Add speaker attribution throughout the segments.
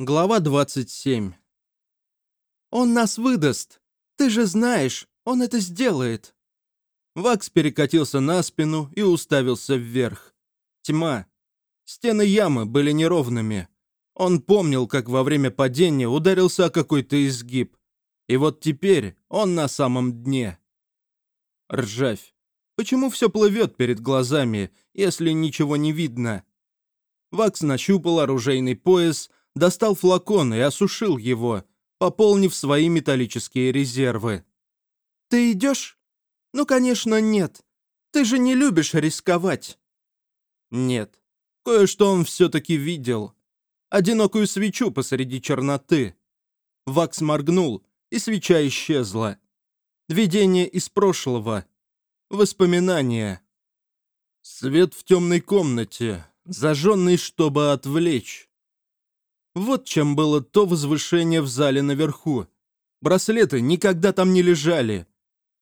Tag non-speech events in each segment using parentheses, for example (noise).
Speaker 1: Глава 27. «Он нас выдаст! Ты же знаешь, он это сделает!» Вакс перекатился на спину и уставился вверх. Тьма. Стены ямы были неровными. Он помнил, как во время падения ударился о какой-то изгиб. И вот теперь он на самом дне. Ржавь. Почему все плывет перед глазами, если ничего не видно? Вакс нащупал оружейный пояс, достал флакон и осушил его, пополнив свои металлические резервы. «Ты идешь? Ну, конечно, нет. Ты же не любишь рисковать». Нет. Кое-что он все-таки видел. Одинокую свечу посреди черноты. Вакс моргнул, и свеча исчезла. Видение из прошлого. Воспоминания. Свет в темной комнате, зажженный, чтобы отвлечь. Вот чем было то возвышение в зале наверху. Браслеты никогда там не лежали.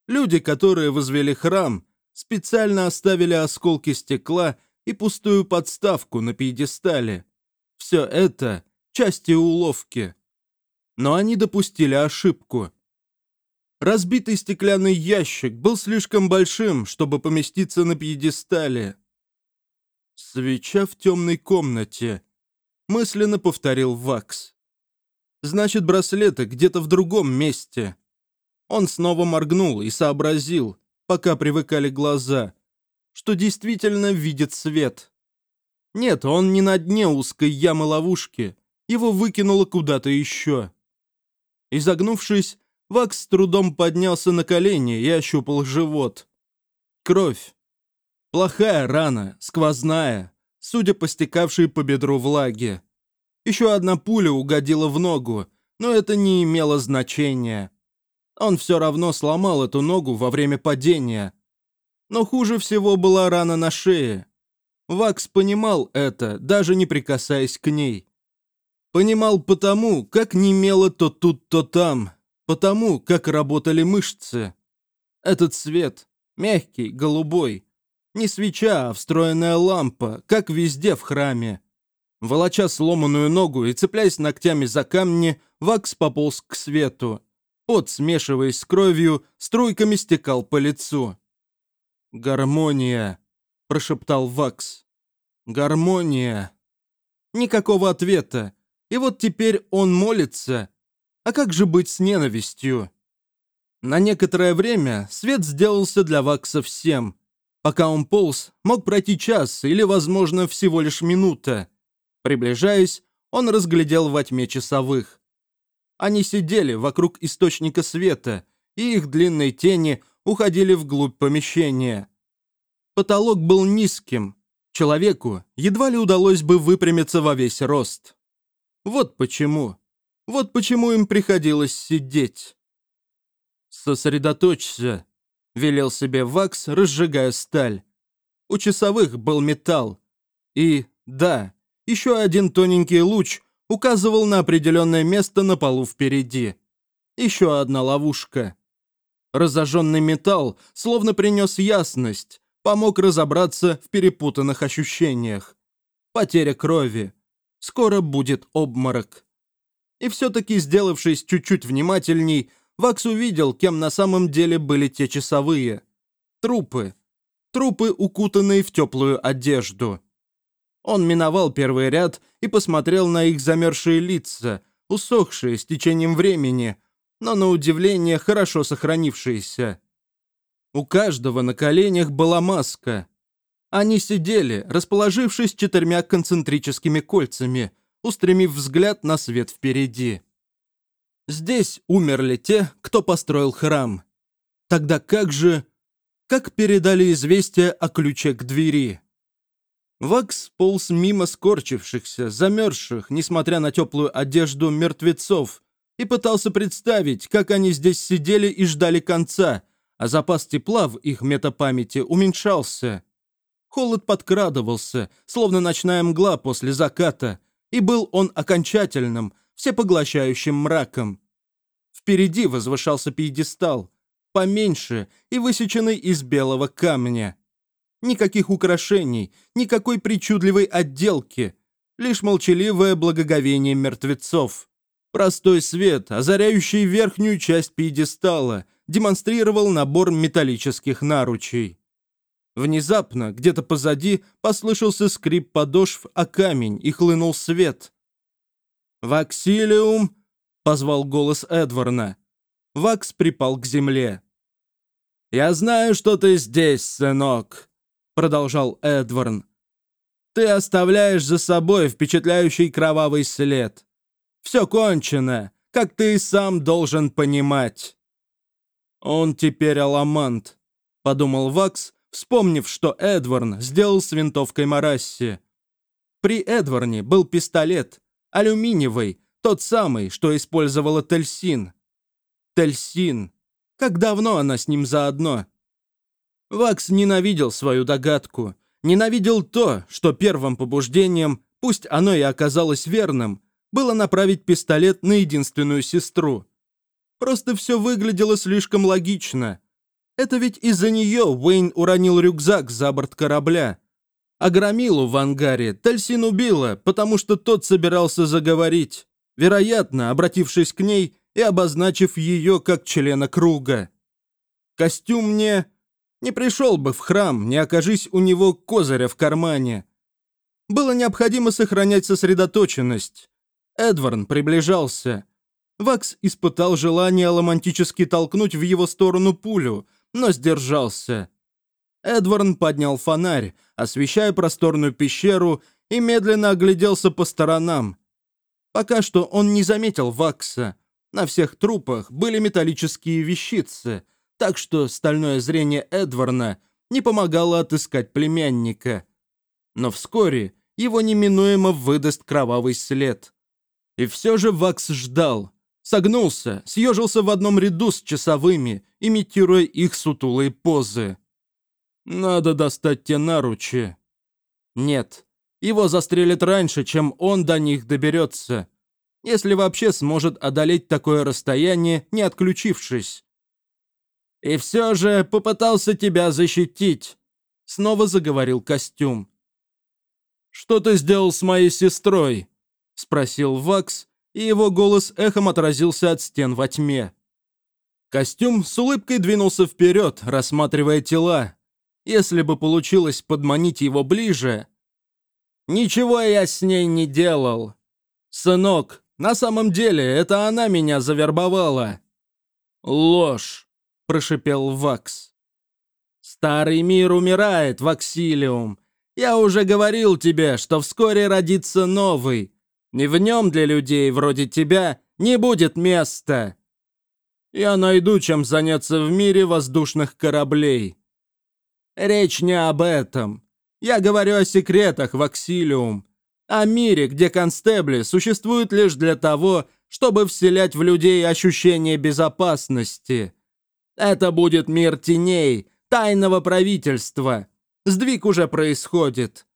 Speaker 1: Люди, которые возвели храм, специально оставили осколки стекла и пустую подставку на пьедестале. Все это — части уловки. Но они допустили ошибку. Разбитый стеклянный ящик был слишком большим, чтобы поместиться на пьедестале. Свеча в темной комнате мысленно повторил Вакс. Значит, браслеты где-то в другом месте. Он снова моргнул и сообразил, пока привыкали глаза, что действительно видит свет. Нет, он не на дне узкой ямы-ловушки, его выкинуло куда-то еще. Изогнувшись, Вакс с трудом поднялся на колени и ощупал живот. Кровь. Плохая рана, сквозная, судя по стекавшей по бедру влаге. Еще одна пуля угодила в ногу, но это не имело значения. Он все равно сломал эту ногу во время падения. Но хуже всего была рана на шее. Вакс понимал это, даже не прикасаясь к ней. Понимал потому, как немело то тут, то там, потому, как работали мышцы. Этот свет, мягкий, голубой, не свеча, а встроенная лампа, как везде в храме. Волоча сломанную ногу и цепляясь ногтями за камни, Вакс пополз к свету. Пот, смешиваясь с кровью, струйками стекал по лицу. «Гармония», — прошептал Вакс. «Гармония». Никакого ответа. И вот теперь он молится. А как же быть с ненавистью? На некоторое время свет сделался для Вакса всем — Пока он полз, мог пройти час или, возможно, всего лишь минута. Приближаясь, он разглядел во тьме часовых. Они сидели вокруг источника света, и их длинные тени уходили вглубь помещения. Потолок был низким. Человеку едва ли удалось бы выпрямиться во весь рост. Вот почему. Вот почему им приходилось сидеть. «Сосредоточься», велел себе Вакс, разжигая сталь. У часовых был металл. И, да, еще один тоненький луч указывал на определенное место на полу впереди. Еще одна ловушка. Разожженный металл словно принес ясность, помог разобраться в перепутанных ощущениях. Потеря крови. Скоро будет обморок. И все-таки, сделавшись чуть-чуть внимательней, Вакс увидел, кем на самом деле были те часовые. Трупы. Трупы, укутанные в теплую одежду. Он миновал первый ряд и посмотрел на их замерзшие лица, усохшие с течением времени, но на удивление хорошо сохранившиеся. У каждого на коленях была маска. Они сидели, расположившись четырьмя концентрическими кольцами, устремив взгляд на свет впереди. Здесь умерли те, кто построил храм. Тогда как же... Как передали известие о ключе к двери? Вакс полз мимо скорчившихся, замерзших, несмотря на теплую одежду мертвецов, и пытался представить, как они здесь сидели и ждали конца, а запас тепла в их метапамяти уменьшался. Холод подкрадывался, словно ночная мгла после заката, и был он окончательным, всепоглощающим мраком. Впереди возвышался пьедестал, поменьше и высеченный из белого камня. Никаких украшений, никакой причудливой отделки. Лишь молчаливое благоговение мертвецов. Простой свет, озаряющий верхнюю часть пьедестала, демонстрировал набор металлических наручей. Внезапно, где-то позади, послышался скрип подошв о камень и хлынул свет. «Ваксилиум!» — позвал голос Эдварна. Вакс припал к земле. «Я знаю, что ты здесь, сынок», — продолжал Эдварн. «Ты оставляешь за собой впечатляющий кровавый след. Все кончено, как ты и сам должен понимать». «Он теперь аламант», — подумал Вакс, вспомнив, что Эдварн сделал с винтовкой Марасси. При Эдварне был пистолет, алюминиевый, тот самый, что использовала Тельсин. Тельсин. Как давно она с ним заодно? Вакс ненавидел свою догадку, ненавидел то, что первым побуждением, пусть оно и оказалось верным, было направить пистолет на единственную сестру. Просто все выглядело слишком логично. Это ведь из-за нее Уэйн уронил рюкзак за борт корабля. А в ангаре Тальсин убила, потому что тот собирался заговорить, вероятно, обратившись к ней и обозначив ее как члена круга. Костюм мне не пришел бы в храм, не окажись у него козыря в кармане. Было необходимо сохранять сосредоточенность. Эдварн приближался. Вакс испытал желание романтически толкнуть в его сторону пулю, но сдержался. Эдварн поднял фонарь, освещая просторную пещеру, и медленно огляделся по сторонам. Пока что он не заметил Вакса. На всех трупах были металлические вещицы, так что стальное зрение Эдварна не помогало отыскать племянника. Но вскоре его неминуемо выдаст кровавый след. И все же Вакс ждал. Согнулся, съежился в одном ряду с часовыми, имитируя их сутулые позы. «Надо достать те наручи». «Нет, его застрелят раньше, чем он до них доберется. Если вообще сможет одолеть такое расстояние, не отключившись». «И все же попытался тебя защитить», — снова заговорил костюм. «Что ты сделал с моей сестрой?» — спросил Вакс, и его голос эхом отразился от стен во тьме. Костюм с улыбкой двинулся вперед, рассматривая тела. Если бы получилось подманить его ближе... «Ничего я с ней не делал. Сынок, на самом деле это она меня завербовала». «Ложь», — прошипел Вакс. «Старый мир умирает, Ваксилиум. Я уже говорил тебе, что вскоре родится новый, и в нем для людей вроде тебя не будет места. Я найду, чем заняться в мире воздушных кораблей. Речь не об этом. Я говорю о секретах, Ваксилиум. О мире, где констебли существуют лишь для того, чтобы вселять в людей ощущение безопасности. Это будет мир теней, тайного правительства. Сдвиг уже происходит.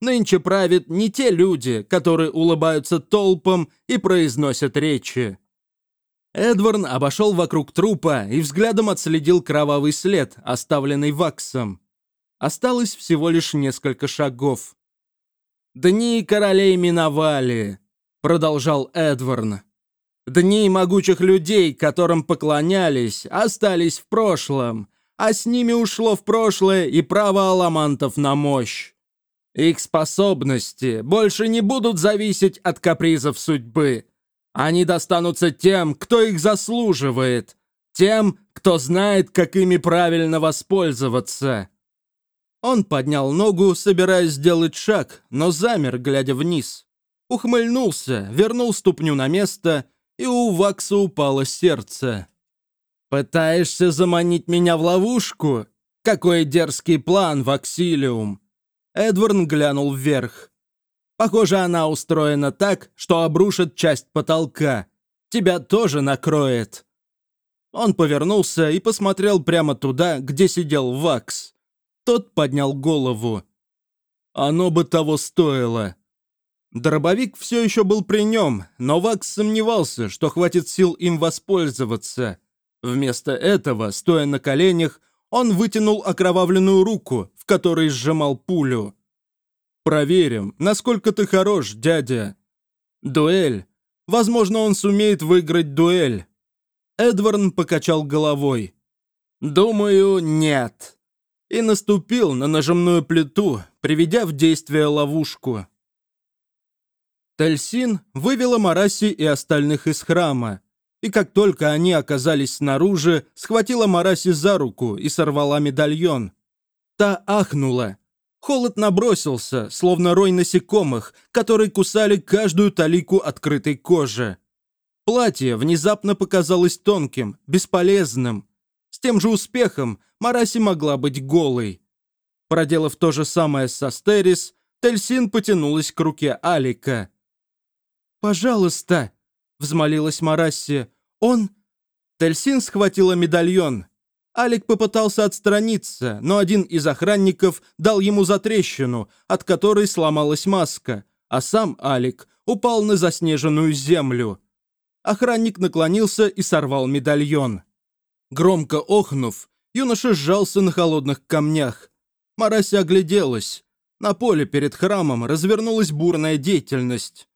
Speaker 1: Нынче правят не те люди, которые улыбаются толпам и произносят речи. Эдварн обошел вокруг трупа и взглядом отследил кровавый след, оставленный Ваксом. Осталось всего лишь несколько шагов. «Дни королей миновали», — продолжал Эдварн. «Дни могучих людей, которым поклонялись, остались в прошлом, а с ними ушло в прошлое и право аламантов на мощь. Их способности больше не будут зависеть от капризов судьбы. Они достанутся тем, кто их заслуживает, тем, кто знает, как ими правильно воспользоваться. Он поднял ногу, собираясь сделать шаг, но замер, глядя вниз. Ухмыльнулся, вернул ступню на место, и у Вакса упало сердце. «Пытаешься заманить меня в ловушку? Какой дерзкий план, Ваксилиум!» Эдвард глянул вверх. «Похоже, она устроена так, что обрушит часть потолка. Тебя тоже накроет». Он повернулся и посмотрел прямо туда, где сидел Вакс. Тот поднял голову. «Оно бы того стоило». Дробовик все еще был при нем, но Вакс сомневался, что хватит сил им воспользоваться. Вместо этого, стоя на коленях, он вытянул окровавленную руку, в которой сжимал пулю. Проверим, насколько ты хорош, дядя. Дуэль. Возможно, он сумеет выиграть дуэль. Эдварн покачал головой. Думаю, нет. И наступил на нажимную плиту, приведя в действие ловушку. Тельсин вывела Мараси и остальных из храма, и как только они оказались снаружи, схватила Мараси за руку и сорвала медальон. Та ахнула. Холод набросился, словно рой насекомых, которые кусали каждую талику открытой кожи. Платье внезапно показалось тонким, бесполезным. С тем же успехом Мараси могла быть голой. Проделав то же самое с Астерис, Тельсин потянулась к руке Алика. «Пожалуйста!» — взмолилась Марасси. «Он...» Тельсин схватила медальон. Алик попытался отстраниться, но один из охранников дал ему затрещину, от которой сломалась маска, а сам Алик упал на заснеженную землю. Охранник наклонился и сорвал медальон. Громко охнув, юноша сжался на холодных камнях. Марася огляделась. На поле перед храмом развернулась бурная деятельность.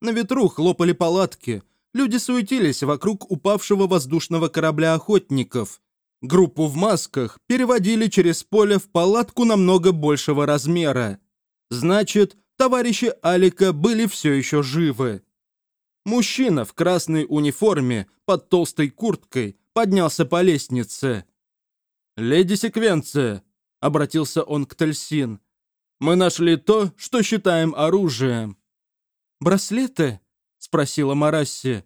Speaker 1: На ветру хлопали палатки. Люди суетились вокруг упавшего воздушного корабля охотников. Группу в масках переводили через поле в палатку намного большего размера. Значит, товарищи Алика были все еще живы. Мужчина в красной униформе под толстой курткой поднялся по лестнице. «Леди Секвенция», — обратился он к Тельсин, — «мы нашли то, что считаем оружием». «Браслеты?» — спросила Марасси.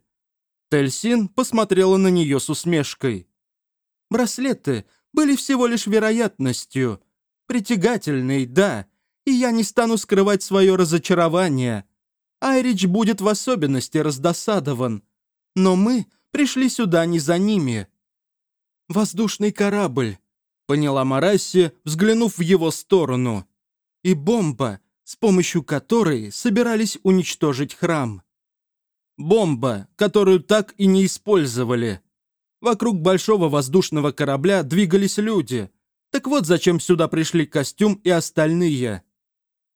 Speaker 1: Тельсин посмотрела на нее с усмешкой. «Браслеты были всего лишь вероятностью. Притягательной, да, и я не стану скрывать свое разочарование. Айрич будет в особенности раздосадован. Но мы пришли сюда не за ними». «Воздушный корабль», — поняла Марасси, взглянув в его сторону. «И бомба, с помощью которой собирались уничтожить храм. Бомба, которую так и не использовали. Вокруг большого воздушного корабля двигались люди. Так вот зачем сюда пришли костюм и остальные.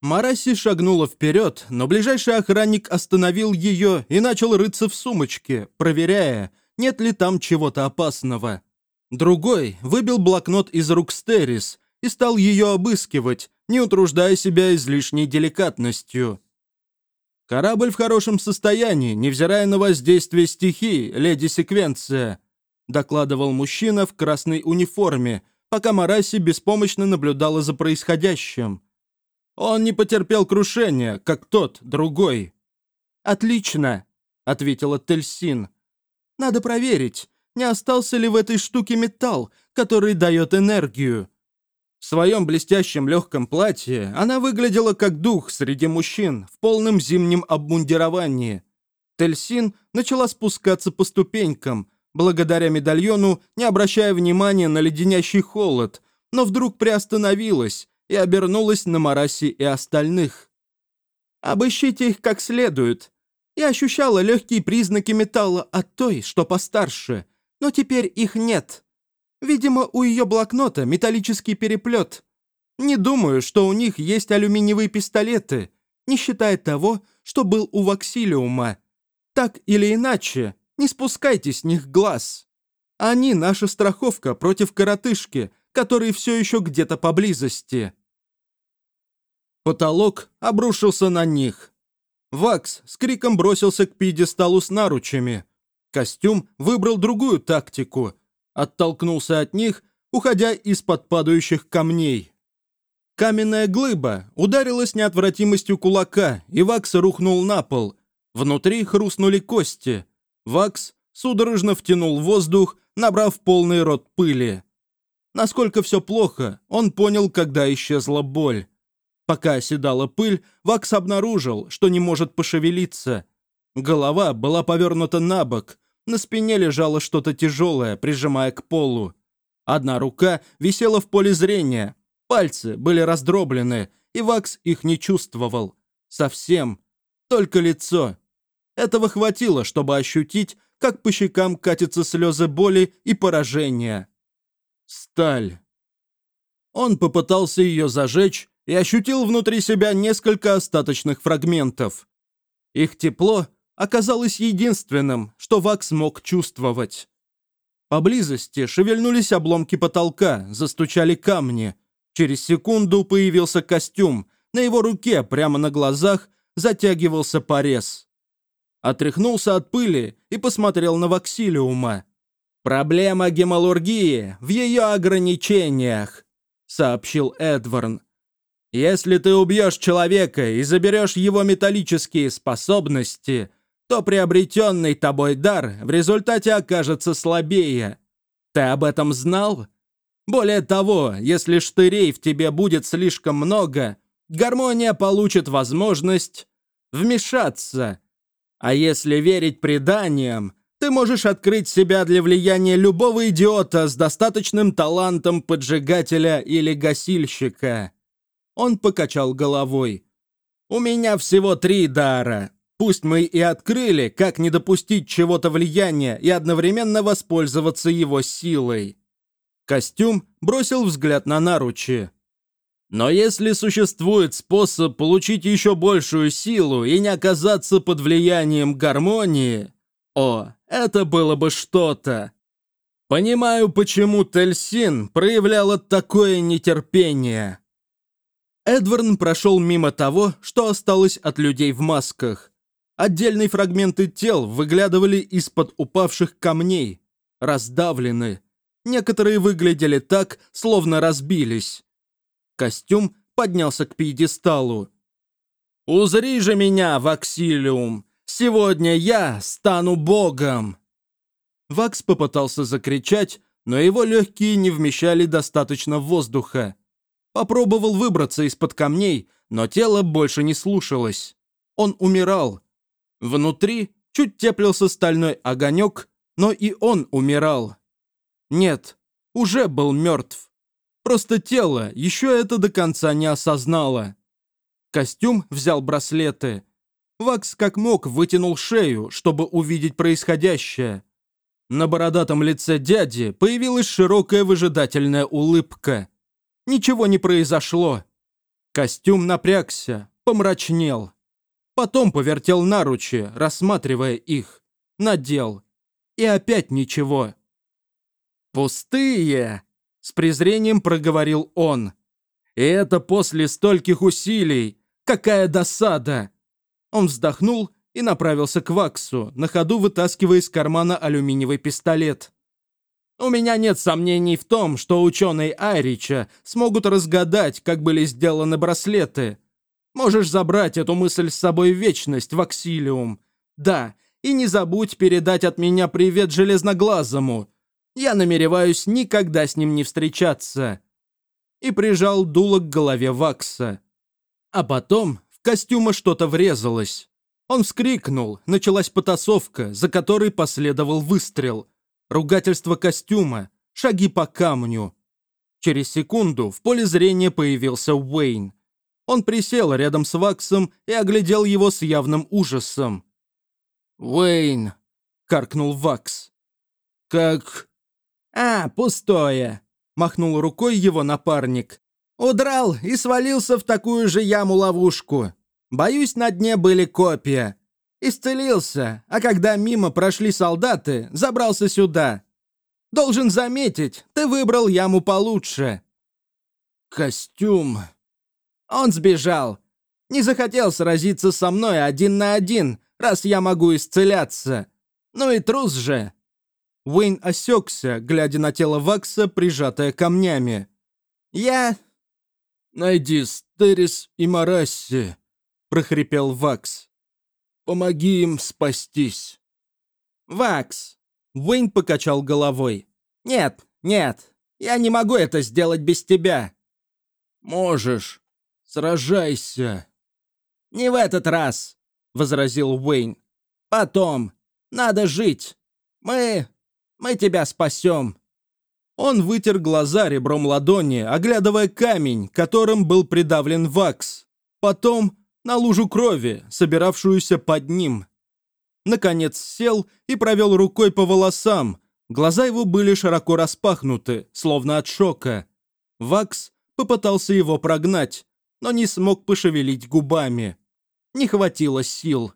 Speaker 1: Мараси шагнула вперед, но ближайший охранник остановил ее и начал рыться в сумочке, проверяя, нет ли там чего-то опасного. Другой выбил блокнот из рук Стерис и стал ее обыскивать, не утруждая себя излишней деликатностью. «Корабль в хорошем состоянии, невзирая на воздействие стихии, леди Секвенция», докладывал мужчина в красной униформе, пока Мараси беспомощно наблюдала за происходящим. «Он не потерпел крушения, как тот, другой». «Отлично», — ответила Тельсин. «Надо проверить, не остался ли в этой штуке металл, который дает энергию. В своем блестящем легком платье она выглядела как дух среди мужчин в полном зимнем обмундировании. Тельсин начала спускаться по ступенькам, благодаря медальону, не обращая внимания на леденящий холод, но вдруг приостановилась и обернулась на Мараси и остальных. «Обыщите их как следует. Я ощущала легкие признаки металла от той, что постарше, но теперь их нет. Видимо, у ее блокнота металлический переплет. Не думаю, что у них есть алюминиевые пистолеты, не считая того, что был у Ваксилиума. Так или иначе, не спускайте с них глаз. Они наша страховка против коротышки, который все еще где-то поблизости. Потолок обрушился на них. Вакс с криком бросился к пьедесталу с наручами. Костюм выбрал другую тактику — оттолкнулся от них, уходя из-под падающих камней. Каменная глыба ударилась неотвратимостью кулака, и Вакс рухнул на пол. Внутри хрустнули кости. Вакс судорожно втянул воздух, набрав полный рот пыли. Насколько все плохо, он понял, когда исчезла боль. Пока оседала пыль, Вакс обнаружил, что не может пошевелиться. Голова была повернута на бок, на спине лежало что-то тяжелое, прижимая к полу. Одна рука висела в поле зрения. Пальцы были раздроблены, и Вакс их не чувствовал. Совсем. Только лицо. Этого хватило, чтобы ощутить, как по щекам катятся слезы боли и поражения. Сталь. Он попытался ее зажечь и ощутил внутри себя несколько остаточных фрагментов. Их тепло оказалось единственным, что Вакс мог чувствовать. Поблизости шевельнулись обломки потолка, застучали камни. Через секунду появился костюм. На его руке, прямо на глазах, затягивался порез. Отряхнулся от пыли и посмотрел на Ваксилиума. «Проблема гемалургии в ее ограничениях», — сообщил Эдварн. «Если ты убьешь человека и заберешь его металлические способности, то приобретенный тобой дар в результате окажется слабее. Ты об этом знал? Более того, если штырей в тебе будет слишком много, гармония получит возможность вмешаться. А если верить преданиям, ты можешь открыть себя для влияния любого идиота с достаточным талантом поджигателя или гасильщика. Он покачал головой. У меня всего три дара. Пусть мы и открыли, как не допустить чего-то влияния и одновременно воспользоваться его силой. Костюм бросил взгляд на наручи. Но если существует способ получить еще большую силу и не оказаться под влиянием гармонии, о, это было бы что-то. Понимаю, почему Тельсин проявляла такое нетерпение. Эдварн прошел мимо того, что осталось от людей в масках. Отдельные фрагменты тел выглядывали из-под упавших камней, раздавлены. Некоторые выглядели так, словно разбились. Костюм поднялся к пьедесталу. «Узри же меня, Ваксилиум! Сегодня я стану богом!» Вакс попытался закричать, но его легкие не вмещали достаточно воздуха. Попробовал выбраться из-под камней, но тело больше не слушалось. Он умирал. Внутри чуть теплился стальной огонек, но и он умирал. Нет, уже был мертв. Просто тело еще это до конца не осознало. Костюм взял браслеты. Вакс как мог вытянул шею, чтобы увидеть происходящее. На бородатом лице дяди появилась широкая выжидательная улыбка. Ничего не произошло. Костюм напрягся, помрачнел. Потом повертел наручи, рассматривая их. Надел. И опять ничего. «Пустые!» — с презрением проговорил он. «И это после стольких усилий! Какая досада!» Он вздохнул и направился к Ваксу, на ходу вытаскивая из кармана алюминиевый пистолет. У меня нет сомнений в том, что ученые Айрича смогут разгадать, как были сделаны браслеты. Можешь забрать эту мысль с собой в вечность, Ваксилиум. Да, и не забудь передать от меня привет Железноглазому. Я намереваюсь никогда с ним не встречаться. И прижал дуло к голове Вакса. А потом костюма что-то врезалось. Он вскрикнул, началась потасовка, за которой последовал выстрел. Ругательство костюма, шаги по камню. Через секунду в поле зрения появился Уэйн. Он присел рядом с Ваксом и оглядел его с явным ужасом. «Уэйн!» — каркнул Вакс. «Как...» «А, пустое!» — махнул рукой его напарник. Удрал и свалился в такую же яму-ловушку. Боюсь, на дне были копья. Исцелился, а когда мимо прошли солдаты, забрался сюда. Должен заметить, ты выбрал яму получше. Костюм. Он сбежал. Не захотел сразиться со мной один на один, раз я могу исцеляться. Ну и трус же. Уэйн осекся, глядя на тело Вакса, прижатое камнями. «Я «Найди Стерис и Марасси», — прохрипел Вакс. «Помоги им спастись». «Вакс!» — Уэйн покачал головой. «Нет, нет, я не могу это сделать без тебя». «Можешь. Сражайся». «Не в этот раз», — возразил Уэйн. «Потом. Надо жить. Мы... мы тебя спасем». Он вытер глаза ребром ладони, оглядывая камень, которым был придавлен вакс. Потом на лужу крови, собиравшуюся под ним. Наконец сел и провел рукой по волосам. Глаза его были широко распахнуты, словно от шока. Вакс попытался его прогнать, но не смог пошевелить губами. Не хватило сил.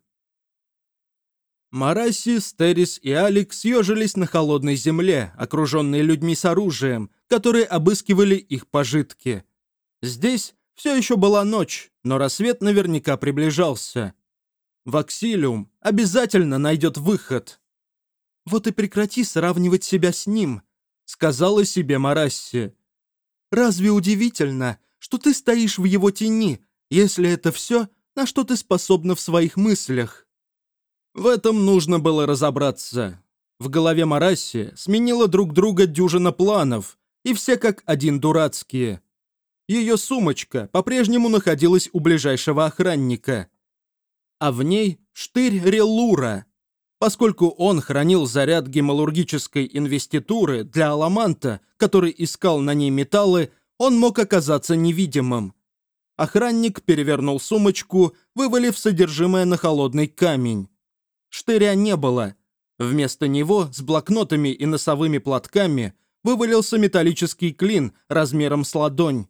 Speaker 1: Мараси, Стерис и Алекс съежились на холодной земле, окруженные людьми с оружием, которые обыскивали их пожитки. Здесь все еще была ночь, но рассвет наверняка приближался. Ваксилиум обязательно найдет выход. «Вот и прекрати сравнивать себя с ним», — сказала себе Марасси. «Разве удивительно, что ты стоишь в его тени, если это все, на что ты способна в своих мыслях?» В этом нужно было разобраться. В голове Марасси сменила друг друга дюжина планов, и все как один дурацкие. Ее сумочка по-прежнему находилась у ближайшего охранника. А в ней штырь Релура. Поскольку он хранил заряд гемалургической инвеституры для Аламанта, который искал на ней металлы, он мог оказаться невидимым. Охранник перевернул сумочку, вывалив содержимое на холодный камень. Штыря не было. Вместо него с блокнотами и носовыми платками вывалился металлический клин размером с ладонь.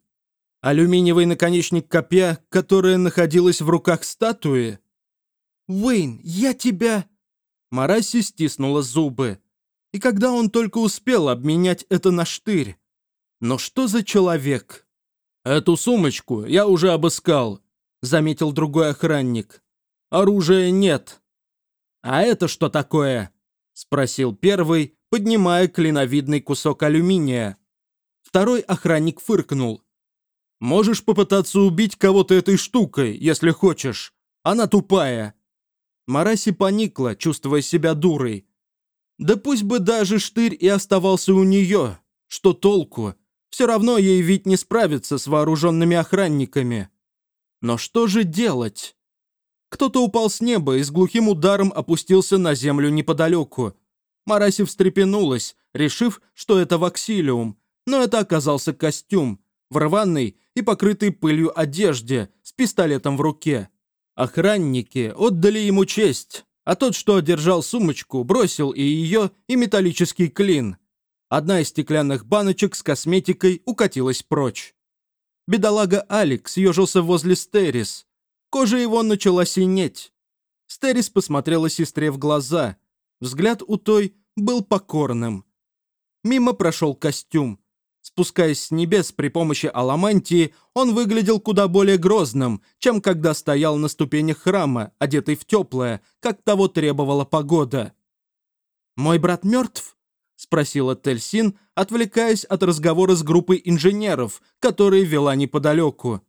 Speaker 1: Алюминиевый наконечник копья, которое находилось в руках статуи. «Уэйн, я тебя...» Мараси стиснула зубы. И когда он только успел обменять это на штырь? Но что за человек? «Эту сумочку я уже обыскал», — заметил другой охранник. «Оружия нет». «А это что такое?» — спросил первый, поднимая клиновидный кусок алюминия. Второй охранник фыркнул. «Можешь попытаться убить кого-то этой штукой, если хочешь. Она тупая». Мараси поникла, чувствуя себя дурой. Да пусть бы даже штырь и оставался у нее. Что толку? Все равно ей ведь не справиться с вооруженными охранниками. Но что же делать? Кто-то упал с неба и с глухим ударом опустился на землю неподалеку. Мараси встрепенулась, решив, что это ваксилиум, но это оказался костюм, в рваной и покрытой пылью одежде, с пистолетом в руке. Охранники отдали ему честь, а тот, что держал сумочку, бросил и ее, и металлический клин. Одна из стеклянных баночек с косметикой укатилась прочь. Бедолага Алекс съежился возле Стерис, Кожа его начала синеть. Стерис посмотрела сестре в глаза. Взгляд у той был покорным. Мимо прошел костюм. Спускаясь с небес при помощи аламантии, он выглядел куда более грозным, чем когда стоял на ступенях храма, одетый в теплое, как того требовала погода. «Мой брат мертв?» — спросила Тельсин, отвлекаясь от разговора с группой инженеров, которые вела неподалеку.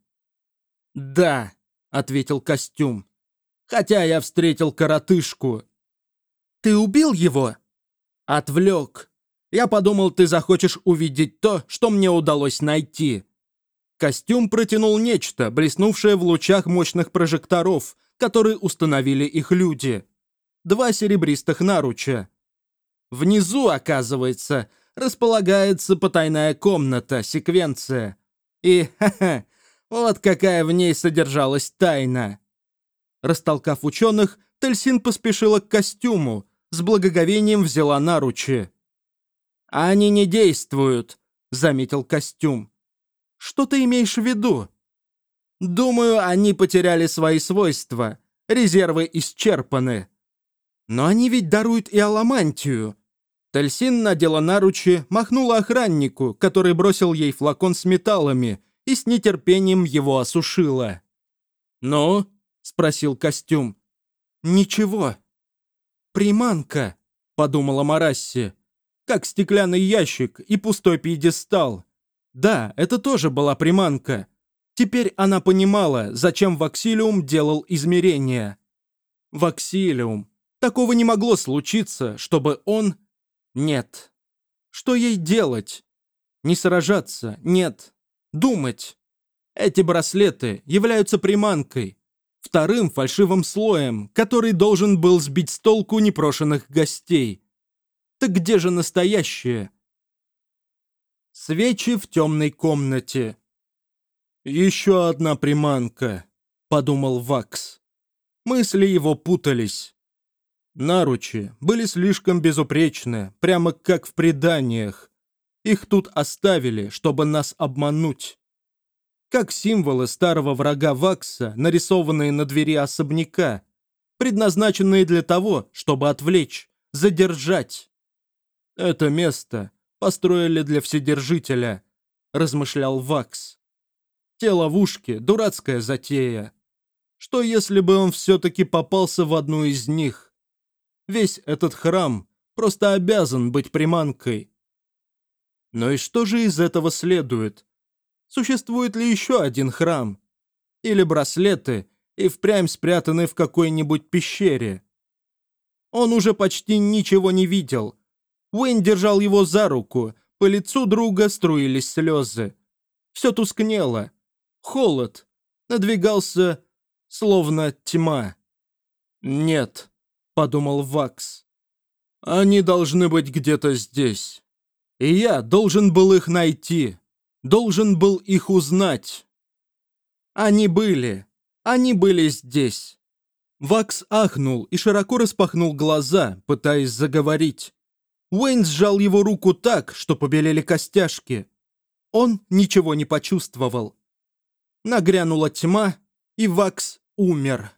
Speaker 1: «Да», — ответил костюм. «Хотя я встретил коротышку». «Ты убил его?» «Отвлек. Я подумал, ты захочешь увидеть то, что мне удалось найти». Костюм протянул нечто, блеснувшее в лучах мощных прожекторов, которые установили их люди. Два серебристых наруча. Внизу, оказывается, располагается потайная комната, секвенция. И, (laughs) ха-ха, вот какая в ней содержалась тайна. Растолкав ученых, Тельсин поспешила к костюму, с благоговением взяла наручи. «Они не действуют», — заметил костюм. «Что ты имеешь в виду?» «Думаю, они потеряли свои свойства. Резервы исчерпаны». «Но они ведь даруют и аламантию». Тельсин надела наручи, махнула охраннику, который бросил ей флакон с металлами, и с нетерпением его осушила. «Ну?» — спросил костюм. «Ничего». «Приманка», — подумала Марасси. «Как стеклянный ящик и пустой пьедестал. Да, это тоже была приманка. Теперь она понимала, зачем Ваксилиум делал измерения. Ваксилиум. Такого не могло случиться, чтобы он... Нет. Что ей делать? Не сражаться, нет думать. Эти браслеты являются приманкой, вторым фальшивым слоем, который должен был сбить с толку непрошенных гостей. Так где же настоящее? Свечи в темной комнате. «Еще одна приманка», — подумал Вакс. Мысли его путались. Наручи были слишком безупречны, прямо как в преданиях. Их тут оставили, чтобы нас обмануть. как символы старого врага Вакса, нарисованные на двери особняка, предназначенные для того, чтобы отвлечь, задержать. Это место построили для Вседержителя, размышлял Вакс. Те ловушки — дурацкая затея. Что если бы он все-таки попался в одну из них? Весь этот храм просто обязан быть приманкой. Но и что же из этого следует? Существует ли еще один храм? Или браслеты и впрямь спрятаны в какой-нибудь пещере? Он уже почти ничего не видел. Уэйн держал его за руку, по лицу друга струились слезы. Все тускнело. Холод. Надвигался, словно тьма. «Нет», — подумал Вакс. «Они должны быть где-то здесь. И я должен был их найти» должен был их узнать. Они были. Они были здесь. Вакс ахнул и широко распахнул глаза, пытаясь заговорить. Уэйн сжал его руку так, что побелели костяшки. Он ничего не почувствовал. Нагрянула тьма, и Вакс умер.